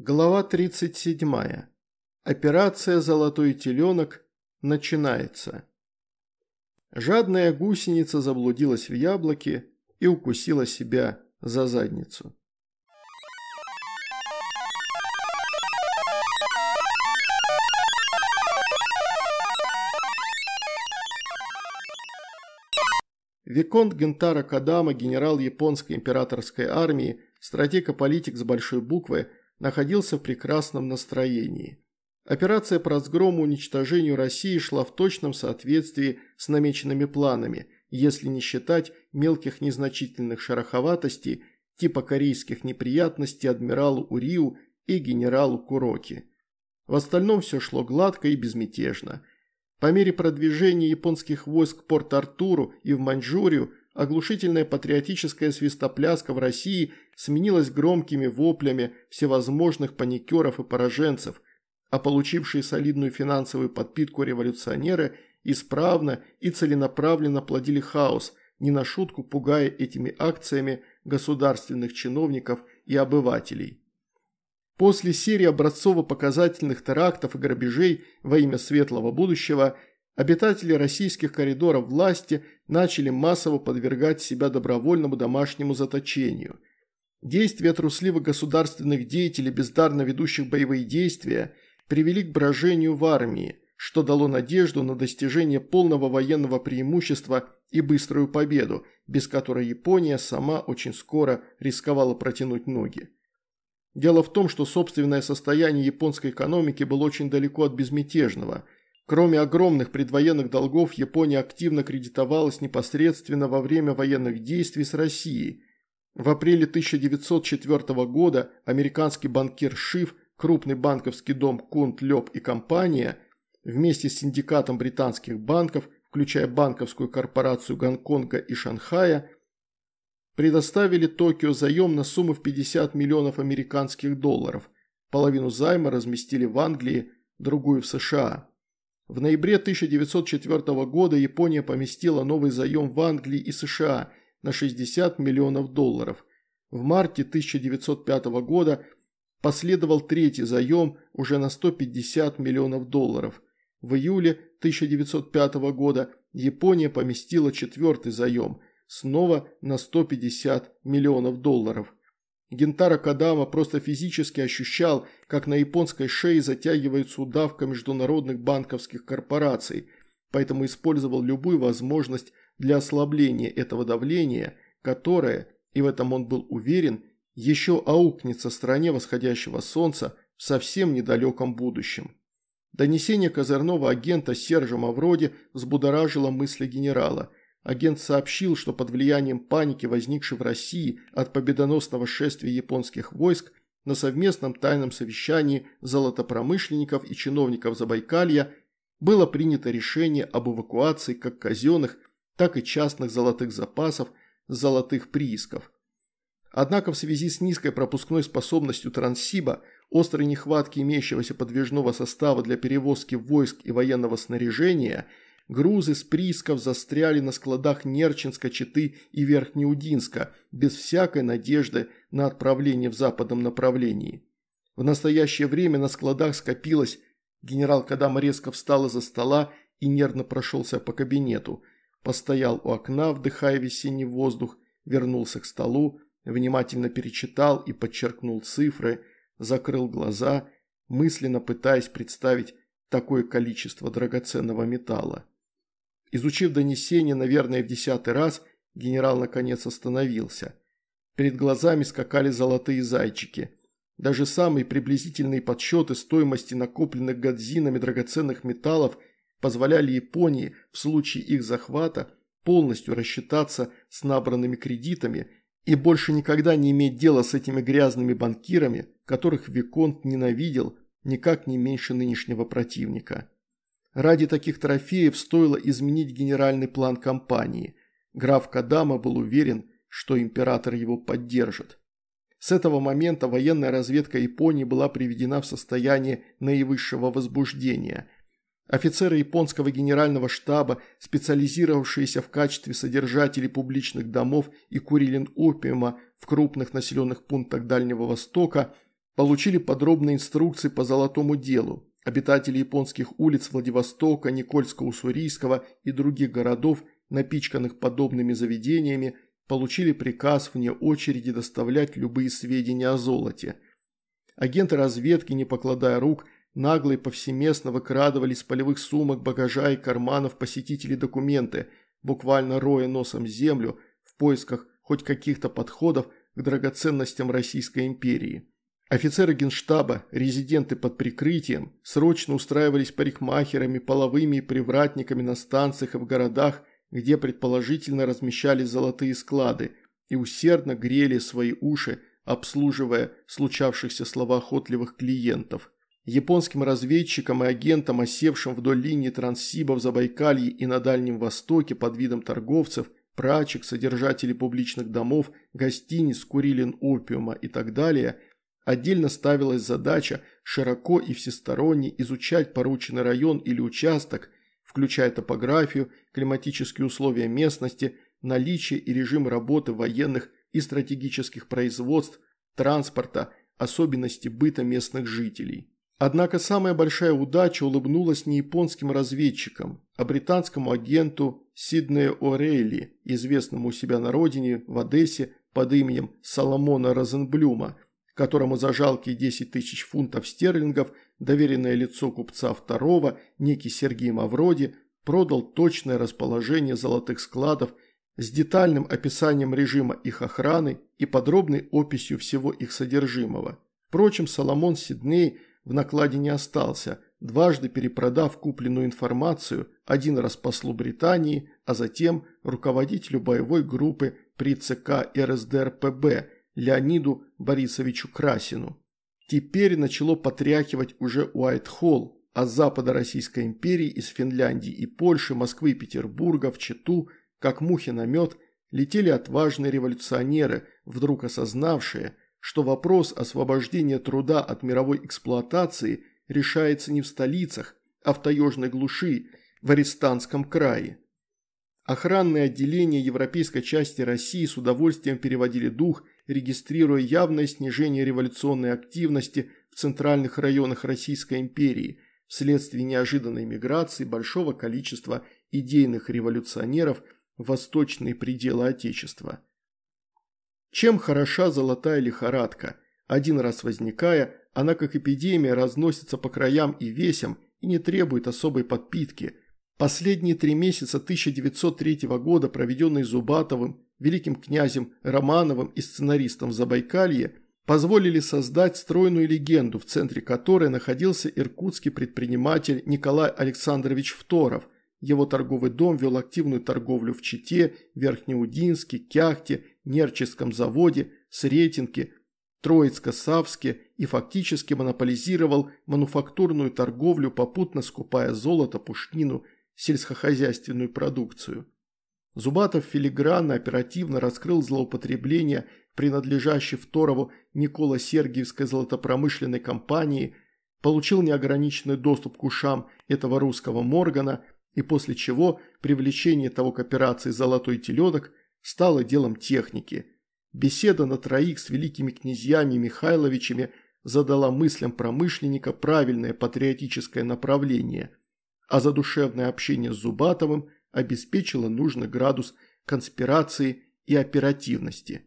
Глава 37. Операция «Золотой теленок» начинается. Жадная гусеница заблудилась в яблоке и укусила себя за задницу. Виконт Гентара Кадама, генерал японской императорской армии, стратег и политик с большой буквы – находился в прекрасном настроении. Операция по разгрому и уничтожению России шла в точном соответствии с намеченными планами, если не считать мелких незначительных шероховатостей типа корейских неприятностей адмиралу Уриу и генералу Куроки. В остальном все шло гладко и безмятежно. По мере продвижения японских войск к Порт-Артуру и в Маньчжурию оглушительная патриотическая свистопляска в России сменилась громкими воплями всевозможных паникеров и пораженцев, а получившие солидную финансовую подпитку революционеры исправно и целенаправленно плодили хаос, не на шутку пугая этими акциями государственных чиновников и обывателей. После серии образцово-показательных терактов и грабежей во имя светлого будущего – Обитатели российских коридоров власти начали массово подвергать себя добровольному домашнему заточению. Действия трусливых государственных деятелей, бездарно ведущих боевые действия, привели к брожению в армии, что дало надежду на достижение полного военного преимущества и быструю победу, без которой Япония сама очень скоро рисковала протянуть ноги. Дело в том, что собственное состояние японской экономики было очень далеко от безмятежного – Кроме огромных предвоенных долгов, Япония активно кредитовалась непосредственно во время военных действий с Россией. В апреле 1904 года американский банкир Шиф, крупный банковский дом Кунт, Лёб и компания, вместе с синдикатом британских банков, включая банковскую корпорацию Гонконга и Шанхая, предоставили Токио заем на сумму в 50 миллионов американских долларов. Половину займа разместили в Англии, другую в США. В ноябре 1904 года Япония поместила новый заем в Англии и США на 60 миллионов долларов. В марте 1905 года последовал третий заем уже на 150 миллионов долларов. В июле 1905 года Япония поместила четвертый заем, снова на 150 миллионов долларов. Гентара Кадама просто физически ощущал, как на японской шее затягивается удавка международных банковских корпораций, поэтому использовал любую возможность для ослабления этого давления, которое, и в этом он был уверен, еще аукнется стране восходящего солнца в совсем недалеком будущем. Донесение козырного агента Сержа Мавроди взбудоражило мысли генерала – Агент сообщил, что под влиянием паники, возникшей в России от победоносного шествия японских войск, на совместном тайном совещании золотопромышленников и чиновников Забайкалья было принято решение об эвакуации как казенных, так и частных золотых запасов, золотых приисков. Однако в связи с низкой пропускной способностью Транссиба, острой нехватки имеющегося подвижного состава для перевозки войск и военного снаряжения – Грузы с приисков застряли на складах Нерчинска, Читы и Верхнеудинска, без всякой надежды на отправление в западном направлении. В настоящее время на складах скопилось... Генерал Кадама резко встал из-за стола и нервно прошелся по кабинету. Постоял у окна, вдыхая весенний воздух, вернулся к столу, внимательно перечитал и подчеркнул цифры, закрыл глаза, мысленно пытаясь представить такое количество драгоценного металла. Изучив донесение, наверное, в десятый раз, генерал наконец остановился. Перед глазами скакали золотые зайчики. Даже самые приблизительные подсчеты стоимости накопленных годзинами драгоценных металлов позволяли Японии в случае их захвата полностью рассчитаться с набранными кредитами и больше никогда не иметь дела с этими грязными банкирами, которых Виконт ненавидел никак не меньше нынешнего противника. Ради таких трофеев стоило изменить генеральный план кампании. Граф Кадама был уверен, что император его поддержит. С этого момента военная разведка Японии была приведена в состояние наивысшего возбуждения. Офицеры японского генерального штаба, специализировавшиеся в качестве содержателей публичных домов и курилин опиума в крупных населенных пунктах Дальнего Востока, получили подробные инструкции по золотому делу. Обитатели японских улиц Владивостока, Никольска-Уссурийского и других городов, напичканных подобными заведениями, получили приказ вне очереди доставлять любые сведения о золоте. Агенты разведки, не покладая рук, нагло и повсеместно выкрадывали из полевых сумок, багажа и карманов посетителей документы, буквально роя носом землю в поисках хоть каких-то подходов к драгоценностям Российской империи. Офицеры генштаба, резиденты под прикрытием, срочно устраивались парикмахерами, половыми и привратниками на станциях и в городах, где предположительно размещались золотые склады, и усердно грели свои уши, обслуживая случавшихся словоохотливых клиентов. Японским разведчикам и агентам, осевшим вдоль линии Транссиба в Забайкалье и на Дальнем Востоке под видом торговцев, прачек, содержателей публичных домов, гостиниц, курилин опиума и так далее, отдельно ставилась задача широко и всесторонне изучать порученный район или участок, включая топографию, климатические условия местности, наличие и режим работы военных и стратегических производств, транспорта, особенности быта местных жителей. Однако самая большая удача улыбнулась не японским разведчикам, а британскому агенту Сиднею О'Рейли, известному у себя на родине, в Одессе, под именем Соломона Розенблюма, которому за жалкие 10 тысяч фунтов стерлингов доверенное лицо купца второго, некий Сергей Мавроди, продал точное расположение золотых складов с детальным описанием режима их охраны и подробной описью всего их содержимого. Впрочем, Соломон Сидней в накладе не остался – дважды перепродав купленную информацию, один раз послу Британии, а затем руководителю боевой группы при ЦК РСДРПБ Леониду Борисовичу Красину. Теперь начало потряхивать уже Уайт-Холл, а с запада Российской империи, из Финляндии и Польши, Москвы и Петербурга в Читу, как мухи на мед, летели отважные революционеры, вдруг осознавшие, что вопрос освобождения труда от мировой эксплуатации – решается не в столицах, а в таежной глуши, в Арестанском крае. Охранные отделения европейской части России с удовольствием переводили дух, регистрируя явное снижение революционной активности в центральных районах Российской империи вследствие неожиданной миграции большого количества идейных революционеров в восточные пределы Отечества. Чем хороша золотая лихорадка, один раз возникая, она, как эпидемия, разносится по краям и весям и не требует особой подпитки. Последние три месяца 1903 года, проведенные Зубатовым, великим князем Романовым и сценаристом в Забайкалье, позволили создать стройную легенду, в центре которой находился иркутский предприниматель Николай Александрович Второв. Его торговый дом вел активную торговлю в Чите, Верхнеудинске, Кяхте, Нерческом заводе, Сретенке, Троицко-Савске и фактически монополизировал мануфактурную торговлю, попутно скупая золото, пушнину, сельскохозяйственную продукцию. Зубатов филигранно оперативно раскрыл злоупотребление принадлежащей Второву Никола-Сергиевской золотопромышленной компании, получил неограниченный доступ к ушам этого русского Моргана и после чего привлечение того к операции «Золотой теленок» стало делом техники – Беседа на троих с великими князьями Михайловичами задала мыслям промышленника правильное патриотическое направление, а задушевное общение с Зубатовым обеспечило нужный градус конспирации и оперативности.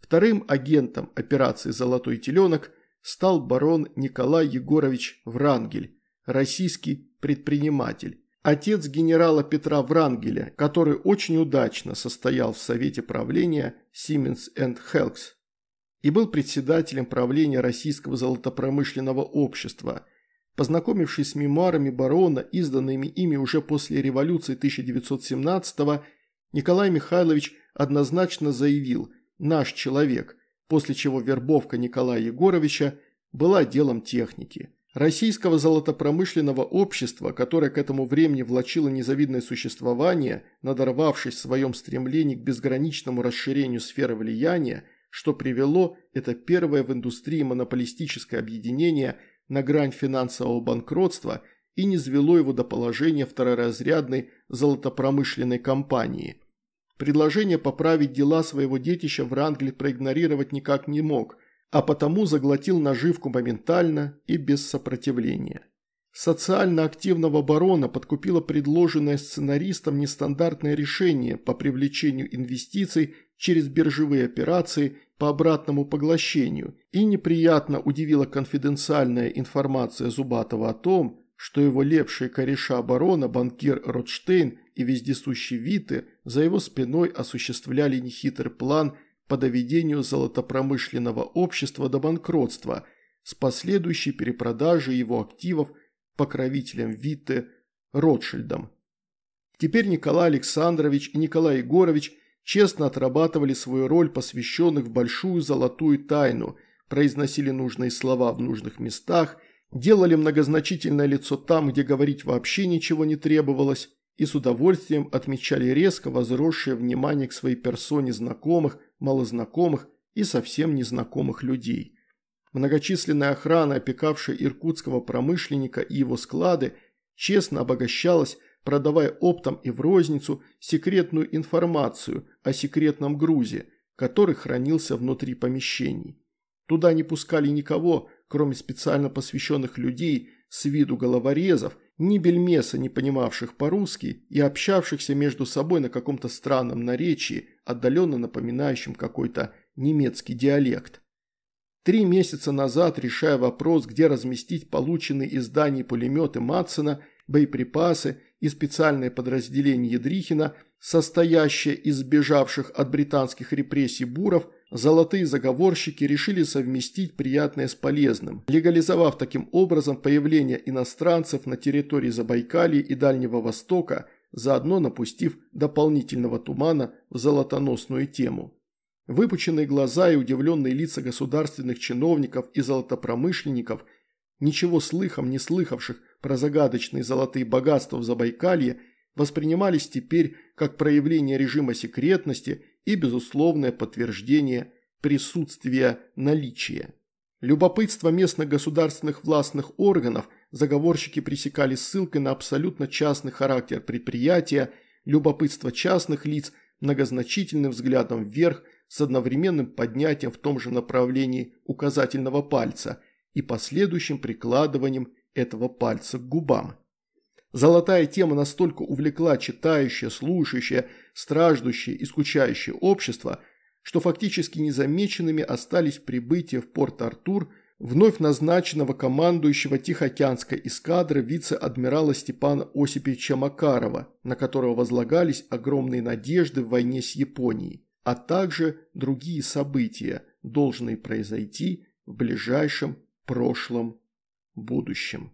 Вторым агентом операции «Золотой теленок» стал барон Николай Егорович Врангель, российский предприниматель, отец генерала Петра Врангеля, который очень удачно состоял в совете правления Siemens Helks и был председателем правления Российского золотопромышленного общества. Познакомившись с мемуарами барона, изданными ими уже после революции 1917-го, Николай Михайлович однозначно заявил «наш человек», после чего вербовка Николая Егоровича была делом техники. Российского золотопромышленного общества, которое к этому времени влачило незавидное существование, надорвавшись в своем стремлении к безграничному расширению сферы влияния, что привело это первое в индустрии монополистическое объединение на грань финансового банкротства и не звело его до положения второразрядной золотопромышленной компании. Предложение поправить дела своего детища Врангель проигнорировать никак не мог – а потому заглотил наживку моментально и без сопротивления. Социально активного барона подкупило предложенное сценаристом нестандартное решение по привлечению инвестиций через биржевые операции по обратному поглощению и неприятно удивила конфиденциальная информация Зубатова о том, что его лепшие кореша барона, банкир Ротштейн и вездесущий Виты за его спиной осуществляли нехитрый план по доведению золотопромышленного общества до банкротства с последующей перепродажей его активов – покровителем Витте Ротшильдом. Теперь Николай Александрович и Николай Егорович честно отрабатывали свою роль посвященных в большую золотую тайну, произносили нужные слова в нужных местах, делали многозначительное лицо там, где говорить вообще ничего не требовалось, и с удовольствием отмечали резко возросшее внимание к своей персоне знакомых, малознакомых и совсем незнакомых людей. Многочисленная охрана, опекавшая иркутского промышленника и его склады, честно обогащалась, продавая оптом и в розницу секретную информацию о секретном грузе, который хранился внутри помещений. Туда не пускали никого, кроме специально посвященных людей с виду головорезов, ни бельмеса, не понимавших по-русски и общавшихся между собой на каком-то странном наречии, отдаленно напоминающем какой-то немецкий диалект. Три месяца назад, решая вопрос, где разместить полученные из Дании пулеметы Матсена, боеприпасы и специальное подразделение Ядрихина, состоящее из сбежавших от британских репрессий буров, золотые заговорщики решили совместить приятное с полезным, легализовав таким образом появление иностранцев на территории Забайкалья и Дальнего Востока, заодно напустив дополнительного тумана в золотоносную тему. Выпученные глаза и удивленные лица государственных чиновников и золотопромышленников, ничего слыхом не слыхавших про загадочные золотые богатства в Забайкалье, воспринимались теперь как проявление режима секретности и безусловное подтверждение присутствия наличия. Любопытство местных государственных властных органов заговорщики пресекали ссылкой на абсолютно частный характер предприятия, любопытство частных лиц многозначительным взглядом вверх – с одновременным поднятием в том же направлении указательного пальца и последующим прикладыванием этого пальца к губам. Золотая тема настолько увлекла читающее, слушающее, страждущее и скучающее общество, что фактически незамеченными остались прибытия в Порт-Артур вновь назначенного командующего Тихоокеанской эскадры вице-адмирала Степана Осиповича Макарова, на которого возлагались огромные надежды в войне с Японией а также другие события, должны произойти в ближайшем прошлом будущем.